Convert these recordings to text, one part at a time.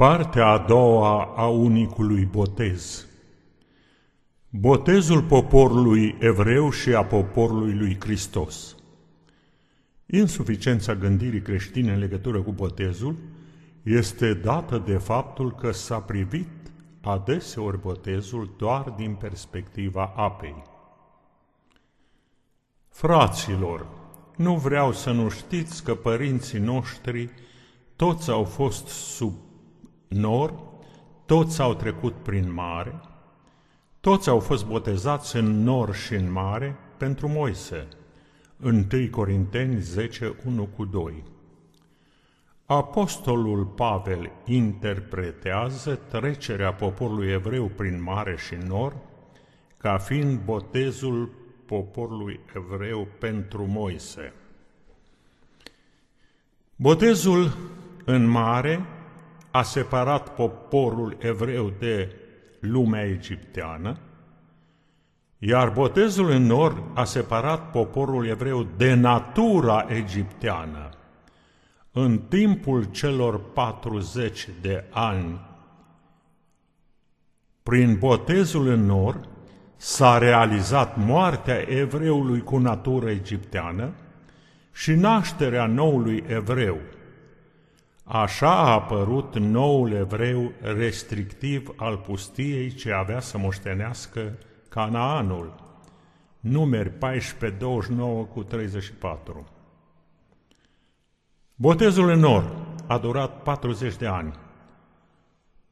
Partea a doua a unicului botez. Botezul poporului evreu și a poporului lui Hristos. Insuficiența gândirii creștine în legătură cu botezul este dată de faptul că s-a privit adeseori botezul doar din perspectiva apei. Fraților, nu vreau să nu știți că părinții noștri toți au fost sub nor, toți au trecut prin mare, toți au fost botezați în nor și în mare pentru Moise. 1 Corinteni 10, 1 cu 2. Apostolul Pavel interpretează trecerea poporului evreu prin mare și nor ca fiind botezul poporului evreu pentru Moise. Botezul în mare a separat poporul evreu de lumea egipteană, iar botezul în nor a separat poporul evreu de natura egipteană. În timpul celor 40 de ani, prin botezul în nor, s-a realizat moartea evreului cu natură egipteană și nașterea noului evreu, Așa a apărut noul evreu restrictiv al pustiei ce avea să moștenească Canaanul. Numeri 14, 29 cu 34. Botezul în nor a durat 40 de ani.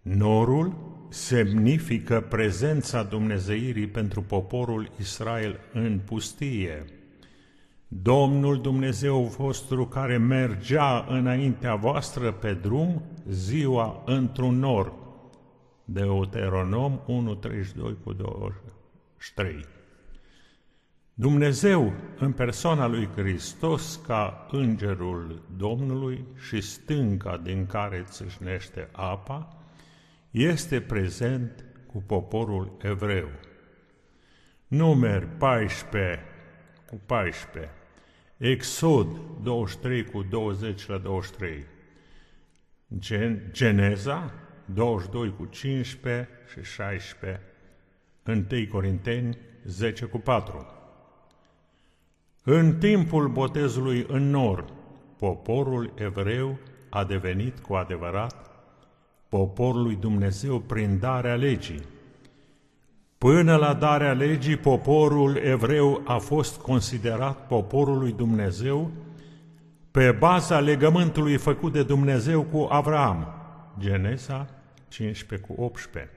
Norul semnifică prezența Dumnezeirii pentru poporul Israel în pustie – Domnul Dumnezeu vostru care mergea înaintea voastră pe drum ziua într-un nor. Deuteronom 1.32 cu 23. Dumnezeu, în persoana lui Hristos, ca îngerul Domnului și stânca din care țâșnește apa, este prezent cu poporul evreu. Numeri 14 cu 14 Exod 23 cu 20 la 23, Gen, Geneza 22 cu 15 și 16, 1 Corinteni 10 cu 4. În timpul botezului în nor, poporul evreu a devenit cu adevărat poporul lui Dumnezeu prin darea legii. Până la darea legii, poporul evreu a fost considerat poporul lui Dumnezeu pe baza legământului făcut de Dumnezeu cu Avram. Genesa 15 cu 18.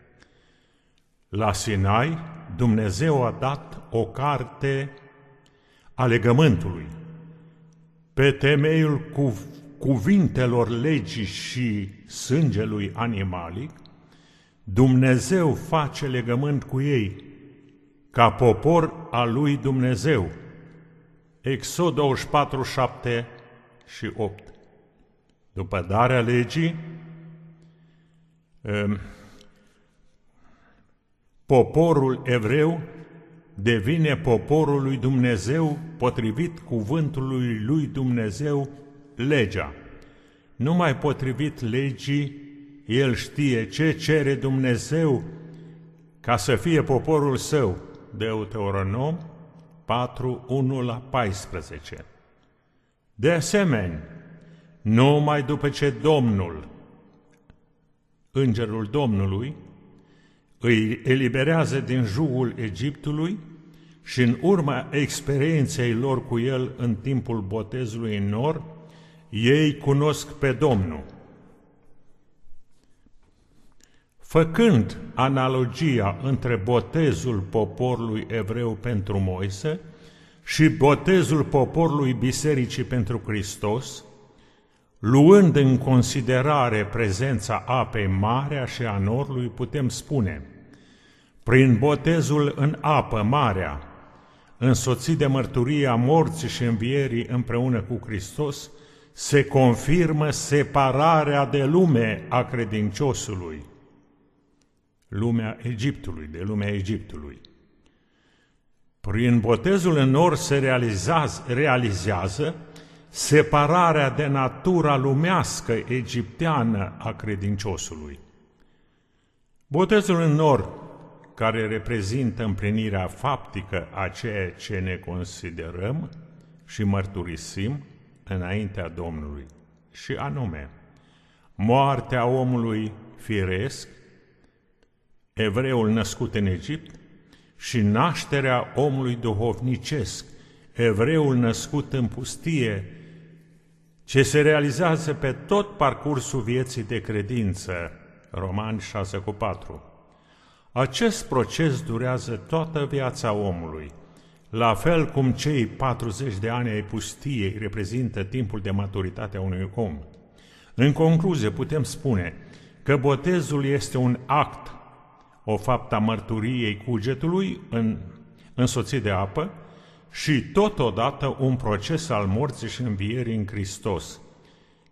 La Sinai, Dumnezeu a dat o carte a legământului. Pe temeiul cu cuvintelor legii și sângelui animalic, Dumnezeu face legământ cu ei ca popor al lui Dumnezeu. Exod 24, 7 și 8. După darea legii, um, poporul evreu devine poporul lui Dumnezeu potrivit cuvântului lui Dumnezeu legea. Numai potrivit legii el știe ce cere Dumnezeu ca să fie poporul său. Deuteronom 4, 1 la 14. De asemenea, numai după ce Domnul, Îngerul Domnului, îi eliberează din jugul Egiptului și în urma experienței lor cu el în timpul botezului în nor, ei cunosc pe Domnul. Făcând analogia între botezul poporului evreu pentru Moise și botezul poporului bisericii pentru Hristos, luând în considerare prezența apei marea și a norului, putem spune, prin botezul în apă marea, însoțit de mărturia morții și învierii împreună cu Hristos, se confirmă separarea de lume a credinciosului lumea Egiptului, de lumea Egiptului. Prin botezul în nor se realizează, realizează separarea de natura lumească egipteană a credinciosului. Botezul în nor, care reprezintă împlinirea faptică a ceea ce ne considerăm și mărturisim înaintea Domnului, și anume, moartea omului firesc, evreul născut în Egipt, și nașterea omului duhovnicesc, evreul născut în pustie, ce se realizează pe tot parcursul vieții de credință, Romani 6 cu 4. Acest proces durează toată viața omului, la fel cum cei 40 de ani ai pustiei reprezintă timpul de maturitate a unui om. În concluzie, putem spune că botezul este un act, o faptă a mărturiei cugetului în, însoțit de apă și totodată un proces al morții și învierii în Hristos,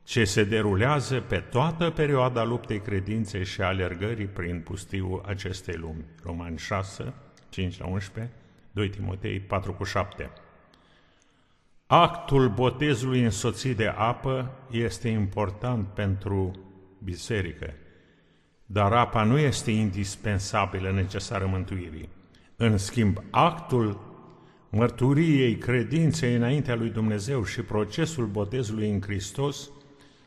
ce se derulează pe toată perioada luptei credinței și alergării prin pustiul acestei lumi. Romani 6, 5 la 11, 2 Timotei 4 cu 7. Actul botezului însoțit de apă este important pentru biserică, dar apa nu este indispensabilă necesară mântuirii. În schimb, actul mărturiei credinței înaintea lui Dumnezeu și procesul botezului în Hristos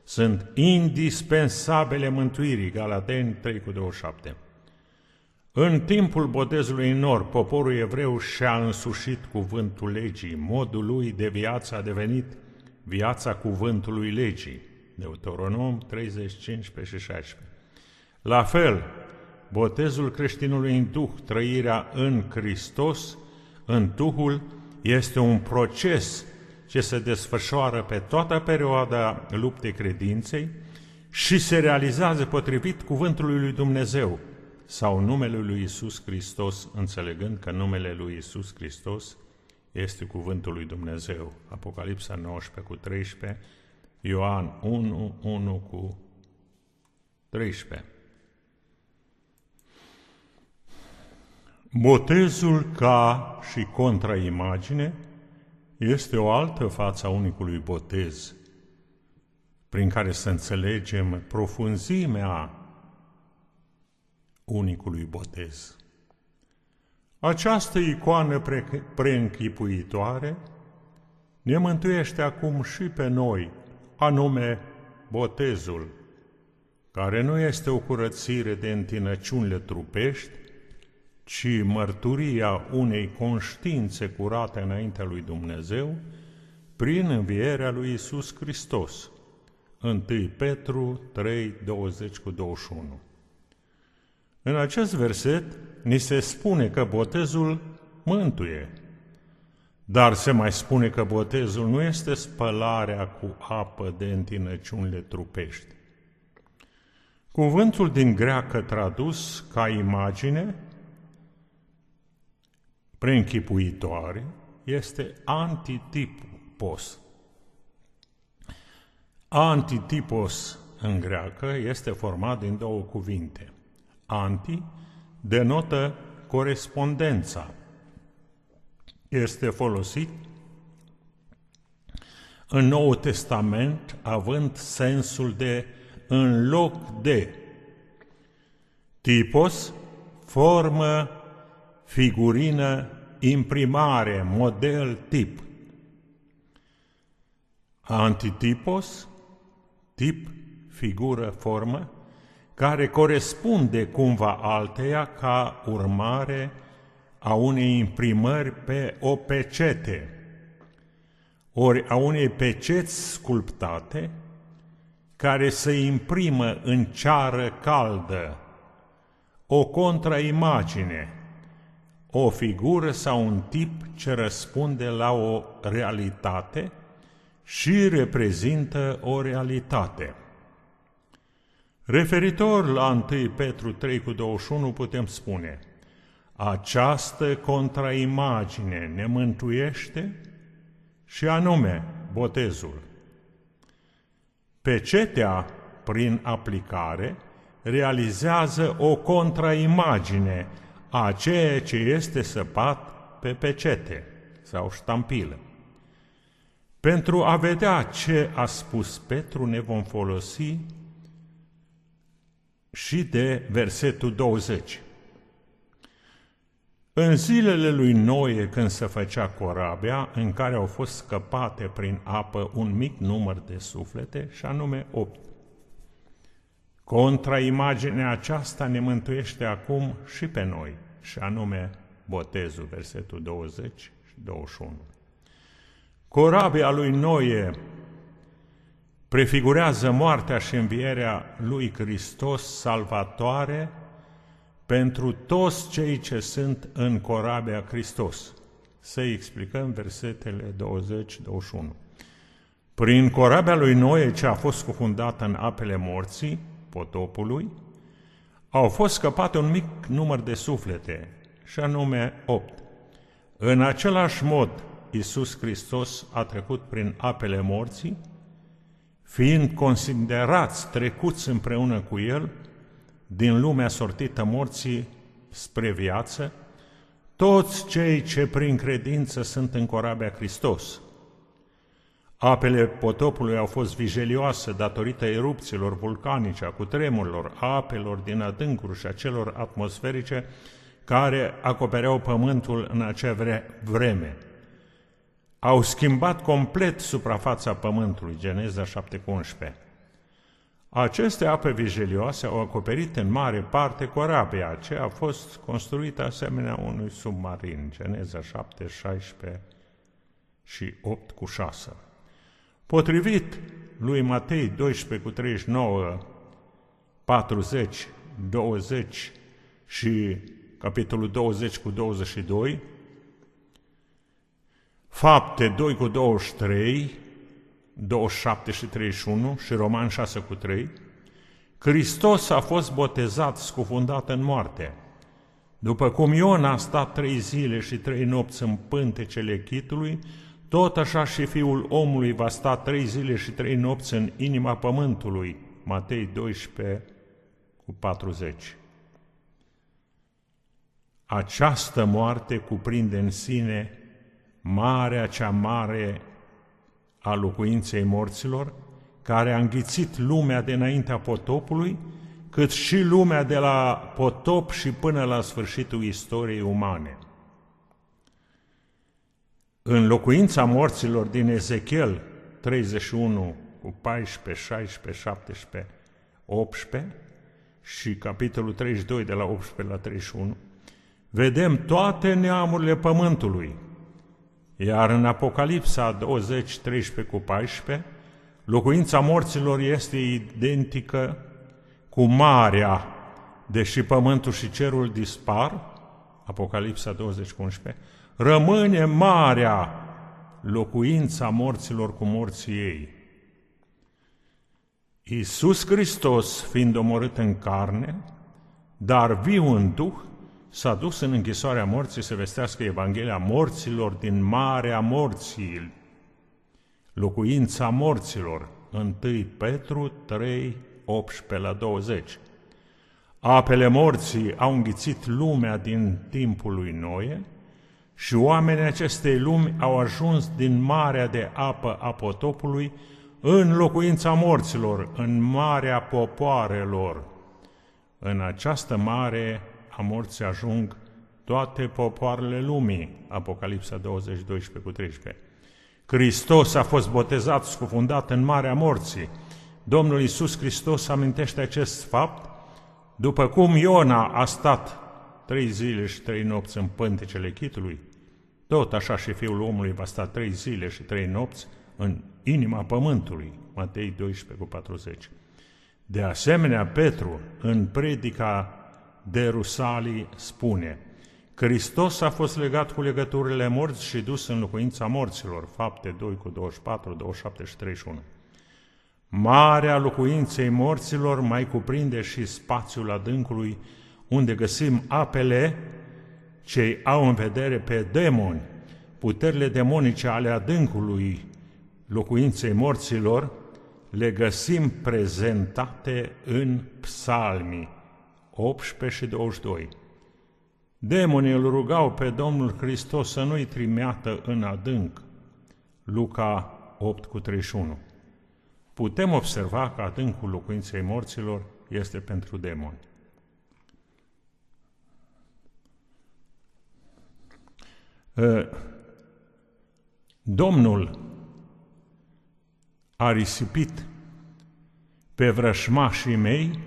sunt indispensabile mântuirii, Galateni 3 cu 27. În timpul botezului în nor, poporul evreu și-a însușit cuvântul legii, modul lui de viață a devenit viața cuvântului legii. Deuteronom 30, 15 și 16. La fel, botezul creștinului în Duh, trăirea în Hristos, în Duhul, este un proces ce se desfășoară pe toată perioada luptei credinței și se realizează potrivit cuvântului lui Dumnezeu sau numele lui Isus Hristos, înțelegând că numele lui Isus Hristos este cuvântul lui Dumnezeu. Apocalipsa 19 cu 13, Ioan 1, 1 cu 13. Botezul ca și contraimagine este o altă față a unicului botez, prin care să înțelegem profunzimea unicului botez. Această icoană pre- preînchipuitoare ne mântuiește acum și pe noi, anume botezul, care nu este o curățire de întinăciunile trupești, ci mărturia unei conștiințe curate înaintea lui Dumnezeu prin învierea lui Isus Hristos. 1 Petru 3, 20 cu 21. În acest verset ni se spune că botezul mântuie, dar se mai spune că botezul nu este spălarea cu apă de întinăciunile trupești. Cuvântul din greacă tradus ca imagine preînchipuitoare este antitipos. Antitipos în greacă este format din două cuvinte. Anti denotă corespondența. Este folosit în Noul Testament având sensul de în loc de. Tipos, formă figurină, imprimare, model, tip. Antitipos, tip, figură, formă, care corespunde cumva alteia ca urmare a unei imprimări pe o pecete, ori a unei peceți sculptate, care să imprimă în ceară caldă. O contraimagine, o figură sau un tip ce răspunde la o realitate și reprezintă o realitate. Referitor la 1 Petru 3 cu 21 putem spune această contraimagine ne mântuiește și anume botezul. Pecetea, prin aplicare, realizează o contraimagine a ceea ce este săpat pe pecete sau ștampilă. Pentru a vedea ce a spus Petru, ne vom folosi și de versetul 20. În zilele lui Noe, când se făcea corabia, în care au fost scăpate prin apă un mic număr de suflete, și anume opt. Contra imaginea aceasta ne mântuiește acum și pe noi, și anume botezul, versetul 20 și 21. Corabia lui Noe prefigurează moartea și învierea lui Hristos salvatoare pentru toți cei ce sunt în corabia Hristos. Să explicăm versetele 20-21. Prin corabia lui Noe ce a fost scufundată în apele morții, potopului, au fost scăpate un mic număr de suflete, și anume opt. În același mod, Iisus Hristos a trecut prin apele morții, fiind considerați trecuți împreună cu El din lumea sortită morții spre viață, toți cei ce prin credință sunt în corabia Hristos. Apele potopului au fost vijelioase datorită erupțiilor vulcanice, a cutremurilor, apelor din adâncuri și a celor atmosferice care acopereau pământul în acea vreme. Au schimbat complet suprafața pământului, Geneza 7,11. Aceste ape vijelioase au acoperit în mare parte corabia, ce a fost construită asemenea unui submarin, Geneza 7, 16 și 8 cu 6. Potrivit lui Matei 12 cu 39, 40, 20 și capitolul 20 cu 22, Fapte 2 cu 23, 27 și 31 și Roman 6 cu 3, Hristos a fost botezat, scufundat în moarte. După cum Iona a stat trei zile și trei nopți în pântecele chitului, tot așa și Fiul omului va sta trei zile și trei nopți în inima pământului. Matei 12 cu 40. Această moarte cuprinde în sine marea cea mare a locuinței morților, care a înghițit lumea de înaintea potopului, cât și lumea de la potop și până la sfârșitul istoriei umane. În locuința morților din Ezechiel 31 cu 14, 16, 17, 18 și capitolul 32 de la 18 la 31, vedem toate neamurile pământului, iar în Apocalipsa 20, 13 cu 14, locuința morților este identică cu marea, deși pământul și cerul dispar, Apocalipsa 20 cu 11, rămâne marea, locuința morților cu morții ei. Iisus Hristos, fiind omorât în carne, dar viu în Duh, s-a dus în închisoarea morții să vestească Evanghelia morților din Marea Morții, locuința morților, 1 Petru 3, 18 la 20. Apele morții au înghițit lumea din timpul lui Noe și oamenii acestei lumi au ajuns din marea de apă a potopului în locuința morților, în marea popoarelor. În această mare a morții ajung toate popoarele lumii, Apocalipsa 20, 12 cu 13. Hristos a fost botezat, scufundat în Marea Morții. Domnul Iisus Hristos amintește acest fapt, după cum Iona a stat trei zile și trei nopți în pântecele chitului, tot așa și Fiul omului va sta trei zile și trei nopți în inima pământului. Matei 12 cu 40. De asemenea, Petru, în predica de Rusalii spune Hristos a fost legat cu legăturile morți și dus în locuința morților, fapte 2 cu 24, 27 și 31. Marea locuinței morților mai cuprinde și spațiul adâncului, unde găsim apele cei au în vedere pe demoni, puterile demonice ale adâncului locuinței morților, le găsim prezentate în psalmii 18 și 22. Demonii îl rugau pe Domnul Hristos să nu-i trimeată în adânc. Luca 8 cu 31. Putem observa că adâncul locuinței morților este pentru demoni. Domnul a risipit pe vrășmașii mei,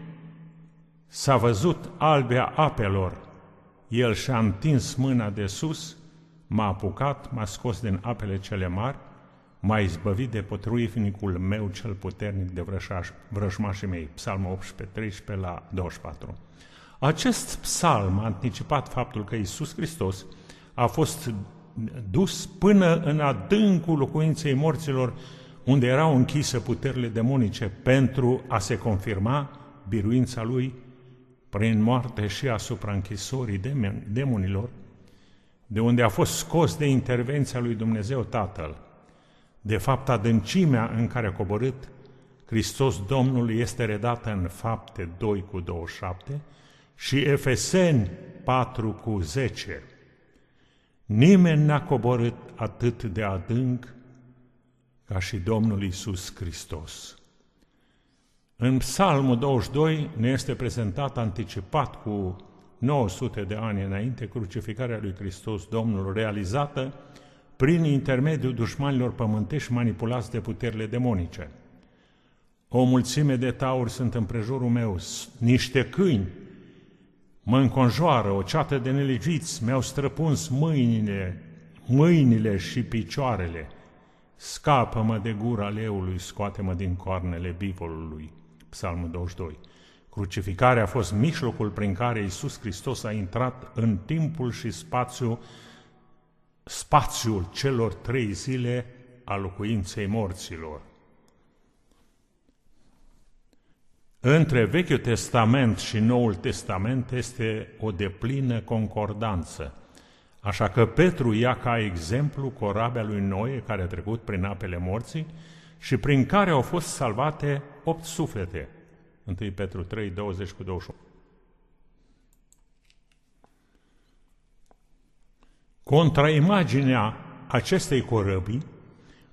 s-a văzut albea apelor, el și-a întins mâna de sus, m-a apucat, m-a scos din apele cele mari, m-a izbăvit de potruivnicul meu cel puternic de vrășaș, vrășmașii mei. Psalmul 18, 13 la 24. Acest psalm a anticipat faptul că Iisus Hristos a fost dus până în adâncul locuinței morților, unde erau închise puterile demonice, pentru a se confirma biruința lui prin moarte și asupra închisorii demonilor, de unde a fost scos de intervenția lui Dumnezeu Tatăl. De fapt, adâncimea în care a coborât Hristos Domnul este redată în fapte 2 cu 27 și Efeseni 4 cu 10. Nimeni n-a coborât atât de adânc ca și Domnul Isus Hristos. În Psalmul 22 ne este prezentat anticipat cu 900 de ani înainte crucificarea lui Hristos Domnul realizată prin intermediul dușmanilor pământești manipulați de puterile demonice. O mulțime de tauri sunt în prejurul meu, niște câini mă înconjoară, o ceată de nelegiți mi-au străpuns mâinile, mâinile și picioarele. Scapă-mă de gura leului, scoate-mă din coarnele bivolului. Psalmul 22. Crucificarea a fost mijlocul prin care Iisus Hristos a intrat în timpul și spațiu, spațiul celor trei zile a locuinței morților. Între Vechiul Testament și Noul Testament este o deplină concordanță. Așa că Petru ia ca exemplu corabia lui Noe care a trecut prin apele morții și prin care au fost salvate opt suflete. 1 Petru 3, 20 cu 21. Contraimaginea acestei corăbii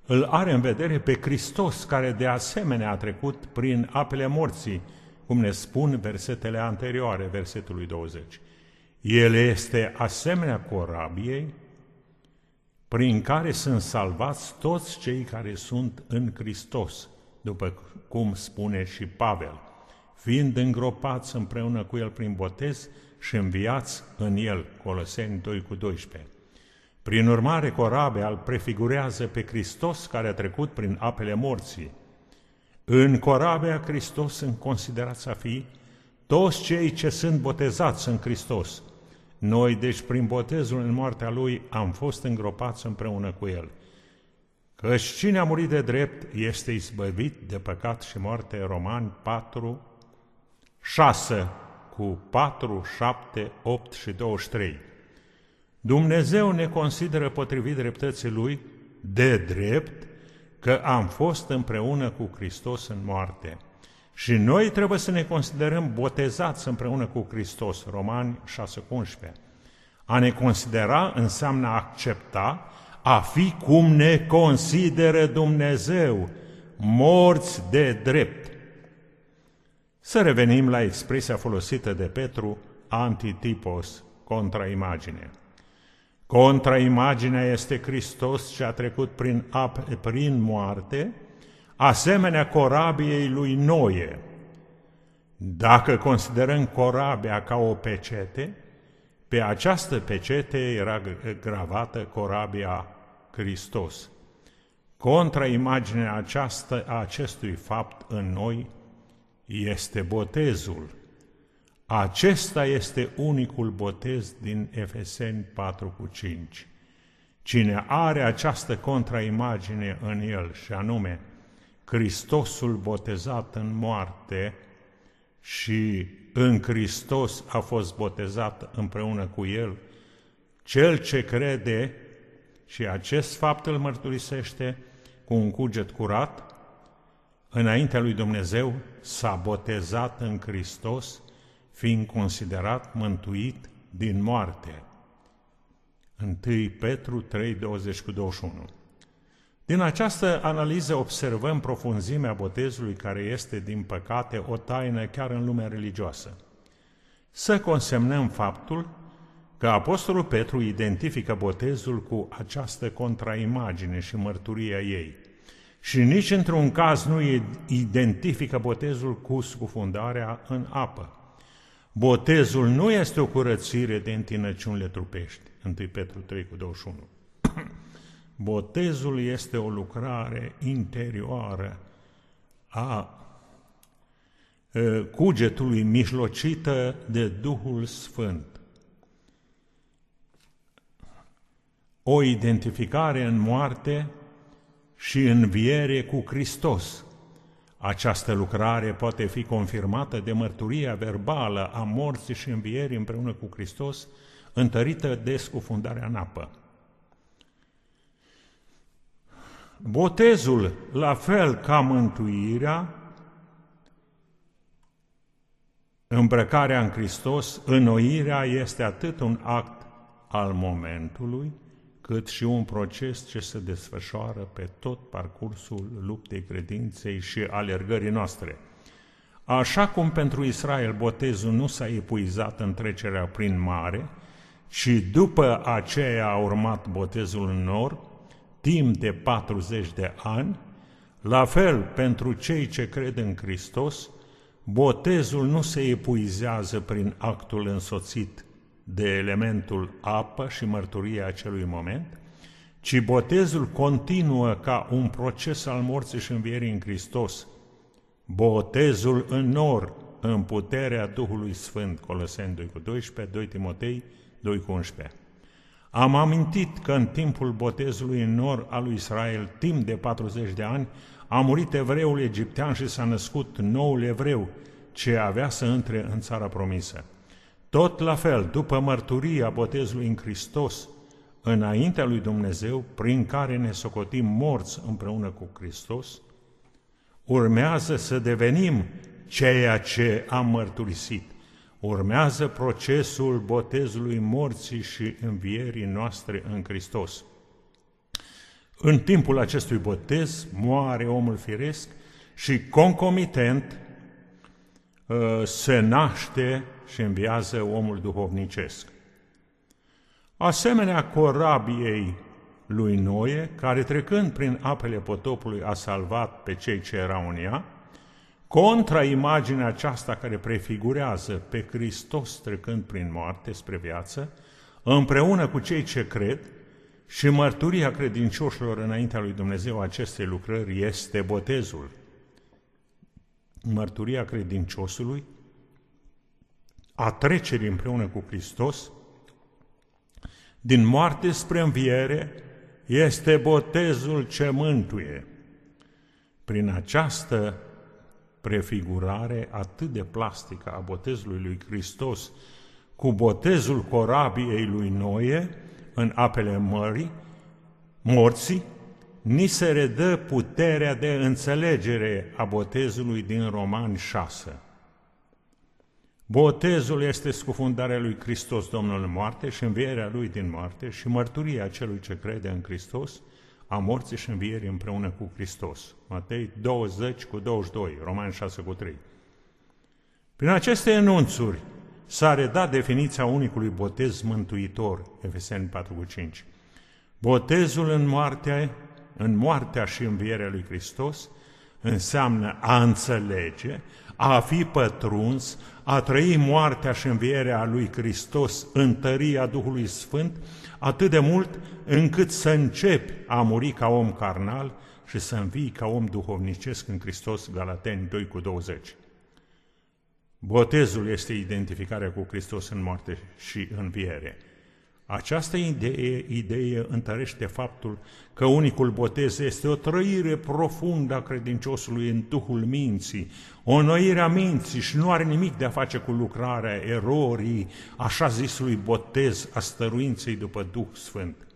îl are în vedere pe Hristos, care de asemenea a trecut prin apele morții, cum ne spun versetele anterioare, versetului 20. El este asemenea corabiei prin care sunt salvați toți cei care sunt în Hristos, după cum spune și Pavel, fiind îngropați împreună cu El prin botez și înviați în El, Coloseni 2 cu 12. Prin urmare, corabia îl prefigurează pe Hristos care a trecut prin apele morții. În corabia Hristos sunt considerați a fi toți cei ce sunt botezați în Hristos. Noi, deci, prin botezul în moartea Lui, am fost îngropați împreună cu El. Căci cine a murit de drept este izbăvit de păcat și moarte, Romani 4, 6, cu 4, 7, 8 și 23. Dumnezeu ne consideră potrivit dreptății Lui de drept că am fost împreună cu Hristos în moarte. Și noi trebuie să ne considerăm botezați împreună cu Hristos, Romani 6,11. A ne considera înseamnă a accepta, a fi cum ne consideră Dumnezeu, morți de drept. Să revenim la expresia folosită de Petru, antitipos, contraimagine. Contraimaginea este Hristos ce a trecut prin, ape, prin moarte, asemenea corabiei lui Noe. Dacă considerăm corabia ca o pecete, pe această pecete era gravată corabia Hristos. Contraimaginea aceasta, a acestui fapt în noi este botezul, acesta este unicul botez din Efeseni 4 cu 5. Cine are această contraimagine în el, și anume Hristosul botezat în moarte și în Hristos a fost botezat împreună cu el, cel ce crede și acest fapt îl mărturisește cu un cuget curat, înaintea lui Dumnezeu s-a botezat în Hristos fiind considerat mântuit din moarte. 1 Petru 3, 20 cu 21. Din această analiză observăm profunzimea botezului care este, din păcate, o taină chiar în lumea religioasă. Să consemnăm faptul că Apostolul Petru identifică botezul cu această contraimagine și mărturia ei și nici într-un caz nu identifică botezul cu scufundarea în apă. Botezul nu este o curățire de întinăciunile trupești, 1 Petru 3 cu 21. Botezul este o lucrare interioară a cugetului mijlocită de Duhul Sfânt. O identificare în moarte și înviere cu Hristos. Această lucrare poate fi confirmată de mărturia verbală a morții și învierii împreună cu Hristos, întărită de scufundarea în apă. Botezul, la fel ca mântuirea, îmbrăcarea în Hristos, înnoirea este atât un act al momentului, cât și un proces ce se desfășoară pe tot parcursul luptei credinței și alergării noastre. Așa cum pentru Israel botezul nu s-a epuizat în trecerea prin mare, ci după aceea a urmat botezul în nor, timp de 40 de ani, la fel pentru cei ce cred în Hristos, botezul nu se epuizează prin actul însoțit de elementul apă și mărturia acelui moment, ci botezul continuă ca un proces al morții și învierii în Hristos. Botezul în nor, în puterea Duhului Sfânt, Coloseni 2 cu 12, 2 Timotei 2 cu 11. Am amintit că în timpul botezului în nor al lui Israel, timp de 40 de ani, a murit evreul egiptean și s-a născut noul evreu, ce avea să intre în țara promisă. Tot la fel, după mărturia botezului în Hristos, înaintea lui Dumnezeu, prin care ne socotim morți împreună cu Hristos, urmează să devenim ceea ce am mărturisit. Urmează procesul botezului morții și învierii noastre în Hristos. În timpul acestui botez moare omul firesc și concomitent ă, se naște și înviază omul duhovnicesc. Asemenea corabiei lui Noe, care trecând prin apele potopului a salvat pe cei ce erau în ea, contra imaginea aceasta care prefigurează pe Hristos trecând prin moarte spre viață, împreună cu cei ce cred, și mărturia credincioșilor înaintea lui Dumnezeu acestei lucrări este botezul. Mărturia credinciosului a trecerii împreună cu Hristos, din moarte spre înviere, este botezul ce mântuie. Prin această prefigurare atât de plastică a botezului lui Hristos cu botezul corabiei lui Noe în apele mării, morții, ni se redă puterea de înțelegere a botezului din Romani 6. Botezul este scufundarea lui Hristos Domnul în moarte și învierea lui din moarte și mărturia celui ce crede în Hristos a morții și învierii împreună cu Hristos. Matei 20 cu 22, Romani 6 cu 3. Prin aceste enunțuri s-a redat definiția unicului botez mântuitor, Efeseni 4 cu 5. Botezul în moartea, în moartea și învierea lui Hristos înseamnă a înțelege, a fi pătruns, a trăi moartea și învierea lui Hristos în tăria Duhului Sfânt, atât de mult încât să începi a muri ca om carnal și să învii ca om duhovnicesc în Hristos, Galateni 2 cu 20. Botezul este identificarea cu Hristos în moarte și înviere. Această idee, idee întărește faptul că unicul botez este o trăire profundă a credinciosului în Duhul minții, o înnoire a minții și nu are nimic de a face cu lucrarea erorii, așa zisului botez a stăruinței după Duh Sfânt.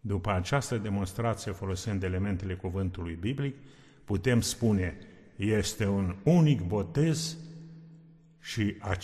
După această demonstrație folosind elementele cuvântului biblic, putem spune, este un unic botez și